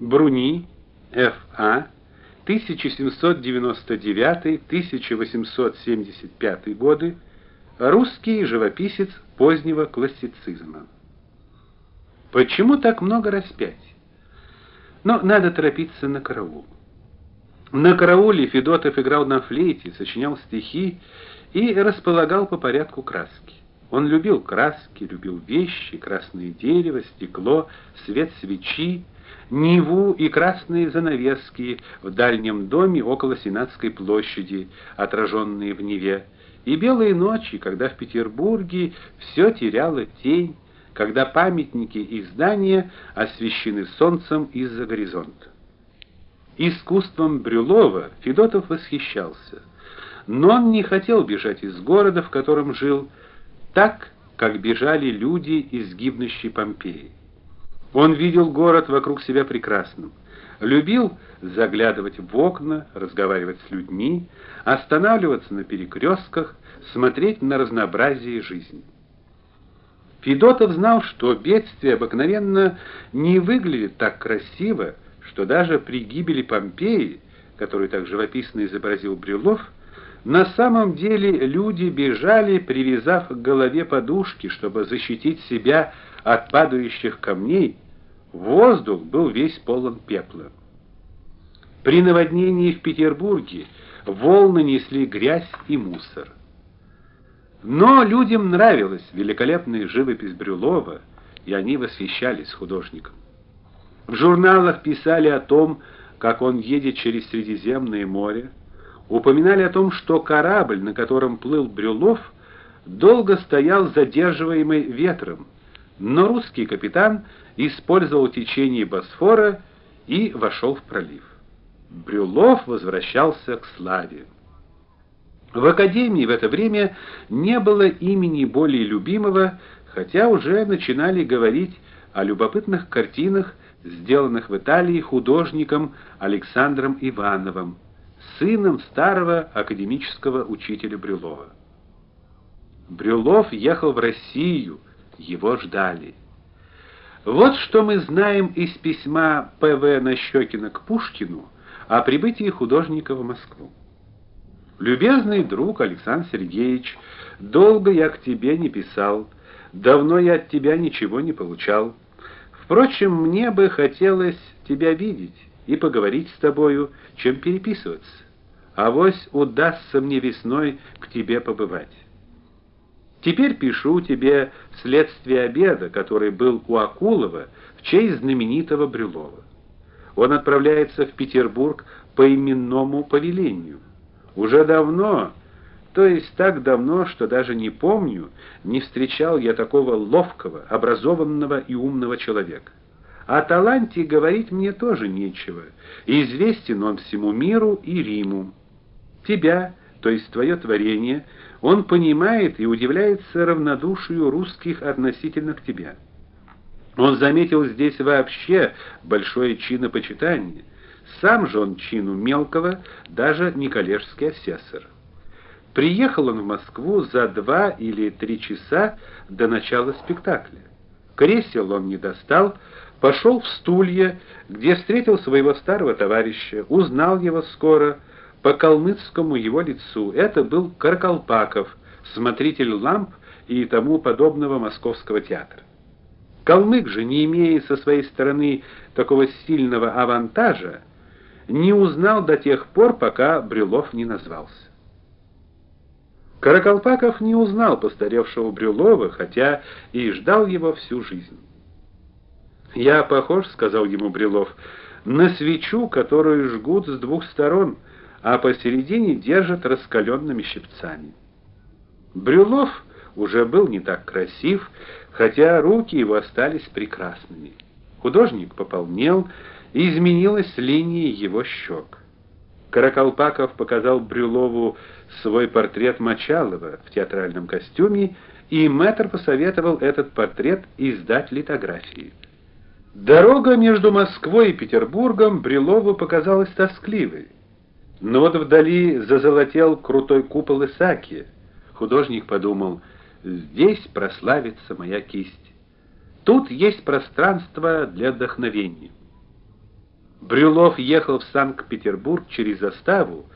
Бруни, Ф.А., 1799-1875 годы, русский живописец позднего классицизма. Почему так много распятий? Но надо торопиться на караул. На карауле Федотов играл на флейте, сочинял стихи и располагал по порядку краски. Он любил краски, любил вещи, красное дерево, стекло, свет свечи, Неву и красные занавески в дальнем доме около Сенатской площади, отраженные в Неве, и белые ночи, когда в Петербурге все теряло тень, когда памятники и здания освещены солнцем из-за горизонта. Искусством Брюлова Федотов восхищался, но он не хотел бежать из города, в котором жил, так, как бежали люди из гибнущей Помпеи. Он видел город вокруг себя прекрасным, любил заглядывать в окна, разговаривать с людьми, останавливаться на перекрестках, смотреть на разнообразие жизни. Федотов знал, что бедствие обыкновенно не выглядит так красиво, что даже при гибели Помпеи, которую так живописно изобразил Брюлов, на самом деле люди бежали, привязав к голове подушки, чтобы защитить себя от падающих камней, воздух был весь полон пепла. При наводнении в Петербурге волны несли грязь и мусор. Но людям нравилась великолепная живопись Брюлова, и они восхищались художником. В журналах писали о том, как он едет через Средиземное море, упоминали о том, что корабль, на котором плыл Брюлов, долго стоял задерживаемый ветром, но русский капитан использовал течение Босфора и вошел в пролив. Брюлов возвращался к славе. В академии в это время не было имени более любимого, хотя уже начинали говорить о любопытных картинах, сделанных в Италии художником Александром Ивановым, сыном старого академического учителя Брюлова. Брюлов ехал в Россию, его ждали. Вот что мы знаем из письма П.В. Нащекина к Пушкину о прибытии художника в Москву. Любезный друг Александр Сергеевич, долго я к тебе не писал, давно я от тебя ничего не получал. Впрочем, мне бы хотелось тебя видеть и поговорить с тобою, чем переписываться. А вось удастся мне весной к тебе побывать. Теперь пишу тебе следствие обеда, который был у Акулова в честь знаменитого Брюлова. Он отправляется в Петербург по именному повелению. Уже давно, то есть так давно, что даже не помню, не встречал я такого ловкого, образованного и умного человека. О таланте говорить мне тоже нечего. Известен он всему миру и Риму. Тебя, то есть твое творение, он понимает и удивляется равнодушию русских относительно к тебе. Он заметил здесь вообще большое чинопочитание. Сам же он чину мелкого, даже не коллежский асессор. Приехал он в Москву за два или три часа до начала спектакля. Кресел он не достал, пошел в стулья, где встретил своего старого товарища, узнал его скоро, по калмыцкому его лицу. Это был Каракалпаков, смотритель ламп и тому подобного московского театра. Калмык же, не имея со своей стороны такого сильного авантажа, не узнал до тех пор, пока Брюлов не назвался. Каракалпаков не узнал постаревшего Брюлова, хотя и ждал его всю жизнь. "Я похож", сказал ему Брюлов, "на свечу, которую жгут с двух сторон" а посередине держат раскаленными щипцами. Брюлов уже был не так красив, хотя руки его остались прекрасными. Художник пополнел, и изменилась линия его щек. Каракалпаков показал Брюлову свой портрет Мочалова в театральном костюме, и мэтр посоветовал этот портрет издать литографией. Дорога между Москвой и Петербургом Брюлову показалась тоскливой. Но вот вдали зазолотел крутой купол Исаакия. Художник подумал: здесь прославится моя кисть. Тут есть пространство для вдохновения. Брюлов ехал в Санкт-Петербург через заставу